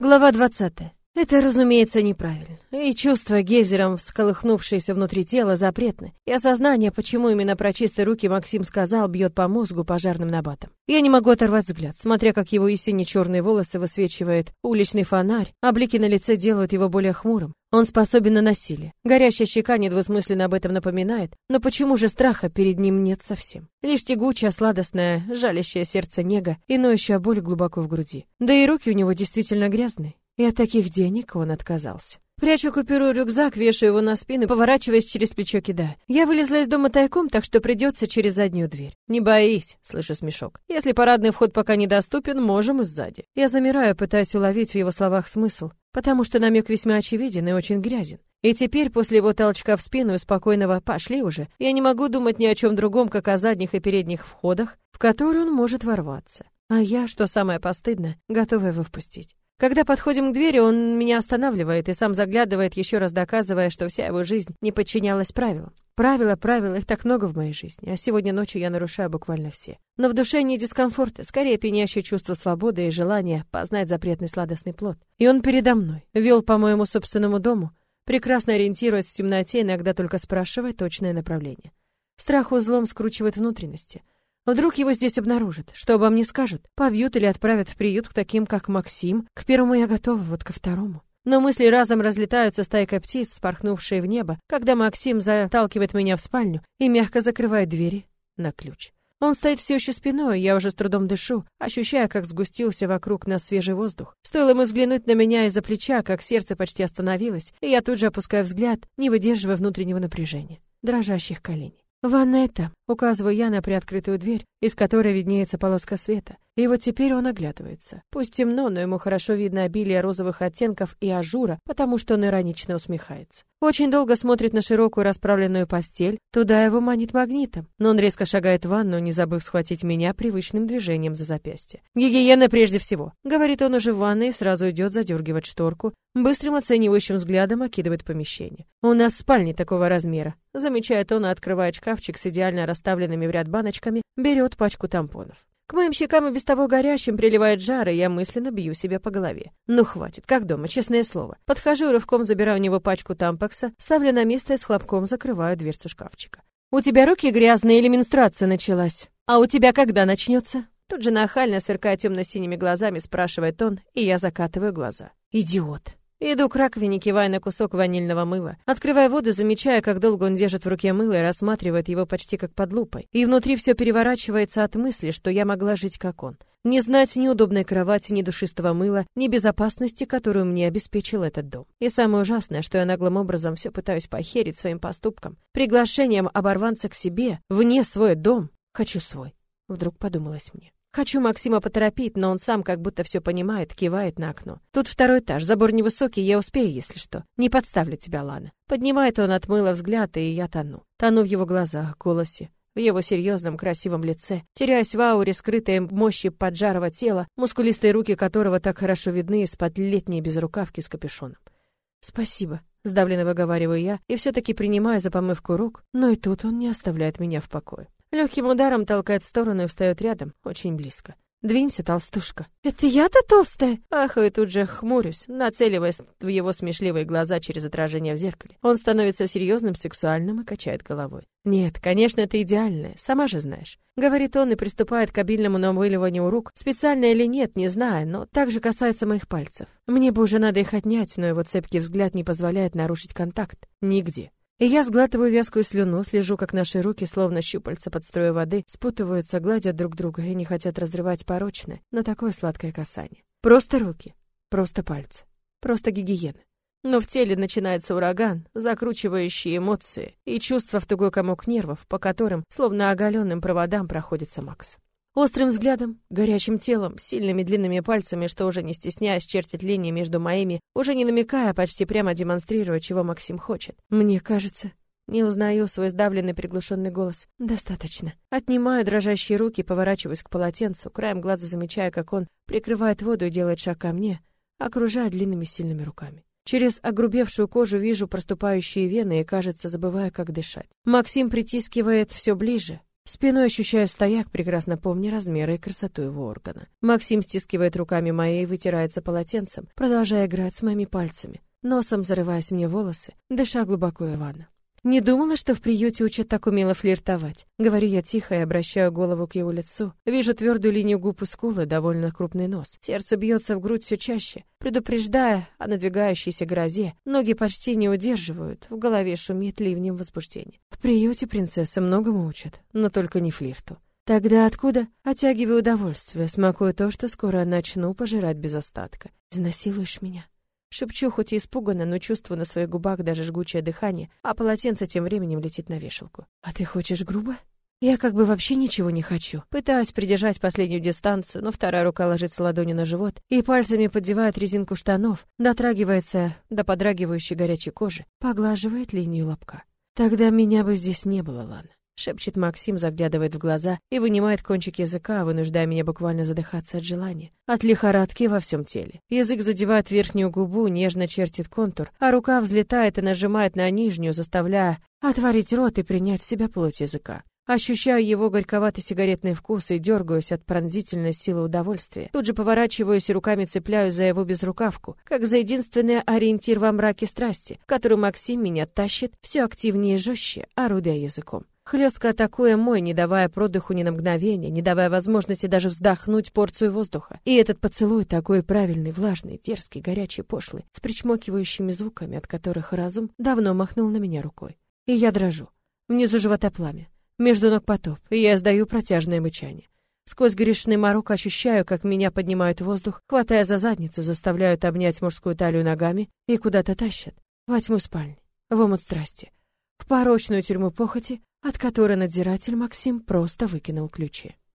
Глава 20. Это, разумеется, неправильно. И чувства гейзером, всколыхнувшиеся внутри тела, запретны. И осознание, почему именно про чистые руки Максим сказал, бьет по мозгу пожарным набатом. Я не могу оторвать взгляд, смотря как его истинно черные волосы высвечивает уличный фонарь, а блики на лице делают его более хмурым. Он способен на насилие. Горящая щека недвусмысленно об этом напоминает, но почему же страха перед ним нет совсем? Лишь тягучая, сладостная, жалящее сердце нега и ноющая боль глубоко в груди. Да и руки у него действительно грязные. И от таких денег он отказался. Прячу купюру рюкзак, вешаю его на спину, поворачиваясь через плечо кидаю. Я вылезла из дома тайком, так что придется через заднюю дверь. Не боись, слышу смешок. Если парадный вход пока недоступен, можем и сзади. Я замираю, пытаясь уловить в его словах смысл, потому что намек весьма очевиден и очень грязен. И теперь, после его толчка в спину и спокойного «пошли уже», я не могу думать ни о чем другом, как о задних и передних входах, в которые он может ворваться. А я, что самое постыдное, готова его впустить. Когда подходим к двери, он меня останавливает и сам заглядывает, еще раз доказывая, что вся его жизнь не подчинялась правилам. Правила, правила, их так много в моей жизни, а сегодня ночью я нарушаю буквально все. Но в душе не дискомфорта, скорее пьянящее чувство свободы и желание познать запретный сладостный плод. И он передо мной, вел по моему собственному дому, прекрасно ориентируясь в темноте, иногда только спрашивая точное направление. Страх узлом скручивает внутренности — Вдруг его здесь обнаружат, что обо мне скажут, побьют или отправят в приют к таким, как Максим. К первому я готова, вот ко второму. Но мысли разом разлетаются стайкой птиц, спорхнувшие в небо, когда Максим заталкивает меня в спальню и мягко закрывает двери на ключ. Он стоит все еще спиной, я уже с трудом дышу, ощущая, как сгустился вокруг нас свежий воздух. Стоило ему взглянуть на меня из-за плеча, как сердце почти остановилось, и я тут же опускаю взгляд, не выдерживая внутреннего напряжения, дрожащих коленей. «Ванетта», — указываю я на приоткрытую дверь, из которой виднеется полоска света. И вот теперь он оглядывается. Пусть темно, но ему хорошо видно обилие розовых оттенков и ажура, потому что он иронично усмехается. Очень долго смотрит на широкую расправленную постель, туда его манит магнитом. Но он резко шагает в ванну, не забыв схватить меня привычным движением за запястье. «Гигиена прежде всего», — говорит он уже в ванной и сразу идет задергивать шторку, быстрым оценивающим взглядом окидывает помещение. «У нас в спальне такого размера», — замечает он и открывает шкафчик с идеально расставленными в ряд баночками, берет пачку тампонов. К моим щекам и без того горящим приливает жар, и я мысленно бью себя по голове. Ну хватит, как дома, честное слово. Подхожу рывком забираю у него пачку тампакса, ставлю на место и с хлопком закрываю дверцу шкафчика. «У тебя руки грязные или менструация началась? А у тебя когда начнется?» Тут же нахально, сверкая темно-синими глазами, спрашивает он, и я закатываю глаза. «Идиот!» Иду к раковине, кивая на кусок ванильного мыла. Открывая воду, замечая, как долго он держит в руке мыло и рассматривает его почти как под лупой. И внутри все переворачивается от мысли, что я могла жить как он. Не знать ни удобной кровати, ни душистого мыла, ни безопасности, которую мне обеспечил этот дом. И самое ужасное, что я наглым образом все пытаюсь похерить своим поступком. Приглашением оборванца к себе, вне свой дом. Хочу свой. Вдруг подумалось мне. Хочу Максима поторопить, но он сам как будто все понимает, кивает на окно. Тут второй этаж, забор невысокий, я успею, если что. Не подставлю тебя, Лана. Поднимает он от мыла взгляд, и я тону. Тону в его глазах, голосе, в его серьезном красивом лице, теряясь в ауре скрытой мощи поджарого тела, мускулистые руки которого так хорошо видны из-под летней безрукавки с капюшоном. «Спасибо», — сдавленно выговариваю я, и все-таки принимаю за помывку рук, но и тут он не оставляет меня в покое. Легким ударом толкает в сторону и встает рядом, очень близко. «Двинься, толстушка!» «Это я-то толстая?» Ахаю тут же хмурюсь, нацеливаясь в его смешливые глаза через отражение в зеркале. Он становится серьезным, сексуальным и качает головой. «Нет, конечно, это идеальное, сама же знаешь». Говорит он и приступает к обильному намыливанию рук. Специально или нет, не знаю, но также касается моих пальцев. Мне бы уже надо их отнять, но его цепкий взгляд не позволяет нарушить контакт. Нигде. И я сглатываю вязкую слюну, слежу, как наши руки, словно щупальца под струей воды, спутываются, гладят друг друга и не хотят разрывать порочное, но такое сладкое касание. Просто руки, просто пальцы, просто гигиена. Но в теле начинается ураган, закручивающий эмоции и чувства в тугой комок нервов, по которым, словно оголенным проводам, проходится Макс. Острым взглядом, горячим телом, сильными длинными пальцами, что уже не стесняясь чертить линии между моими, уже не намекая, почти прямо демонстрируя, чего Максим хочет. Мне кажется, не узнаю свой сдавленный приглушенный голос. Достаточно. Отнимаю дрожащие руки, поворачиваюсь к полотенцу, краем глаза замечая, как он прикрывает воду и делает шаг ко мне, окружая длинными сильными руками. Через огрубевшую кожу вижу проступающие вены и, кажется, забываю, как дышать. Максим притискивает все ближе, Спиной ощущаю стояк, прекрасно помня размеры и красоту его органа. Максим стискивает руками мои и вытирается полотенцем, продолжая играть с моими пальцами, носом зарываясь мне волосы, дыша глубоко и рвано. Не думала, что в приюте учат так умело флиртовать. Говорю я тихо и обращаю голову к его лицу. Вижу твердую линию губ и скулы, довольно крупный нос. Сердце бьется в грудь все чаще, предупреждая о надвигающейся грозе. Ноги почти не удерживают, в голове шумит ливнем возбуждения. В приюте принцессы многому учат, но только не флирту. Тогда откуда? Оттягиваю удовольствие, смакую то, что скоро начну пожирать без остатка. Изнасилуешь меня? Шепчу, хоть и испуганно, но чувствую на своих губах даже жгучее дыхание, а полотенце тем временем летит на вешалку. «А ты хочешь грубо?» Я как бы вообще ничего не хочу. Пытаюсь придержать последнюю дистанцию, но вторая рука ложится ладони на живот и пальцами поддевает резинку штанов, дотрагивается до подрагивающей горячей кожи, поглаживает линию лобка. Тогда меня бы здесь не было, Лана шепчет Максим, заглядывает в глаза и вынимает кончик языка, вынуждая меня буквально задыхаться от желания. От лихорадки во всем теле. Язык задевает верхнюю губу, нежно чертит контур, а рука взлетает и нажимает на нижнюю, заставляя отворить рот и принять в себя плоть языка. Ощущаю его горьковатый сигаретный вкус и дергаюсь от пронзительной силы удовольствия. Тут же поворачиваюсь и руками цепляюсь за его безрукавку, как за единственный ориентир во мраке страсти, в который Максим меня тащит все активнее и жестче, орудуя языком. Хлестко атакуя мой, не давая продыху ни на мгновение, не давая возможности даже вздохнуть порцию воздуха. И этот поцелуй такой правильный, влажный, дерзкий, горячий, пошлый, с причмокивающими звуками, от которых разум давно махнул на меня рукой. И я дрожу. Внизу живота пламя. Между ног потоп, и я издаю протяжное мычание. Сквозь грешный морок ощущаю, как меня поднимают в воздух, хватая за задницу, заставляют обнять мужскую талию ногами и куда-то тащат. Во тьму спальни, в омут страсти, в порочную тюрьму похоти, от которой надзиратель Максим просто выкинул ключи.